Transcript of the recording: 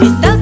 Estamos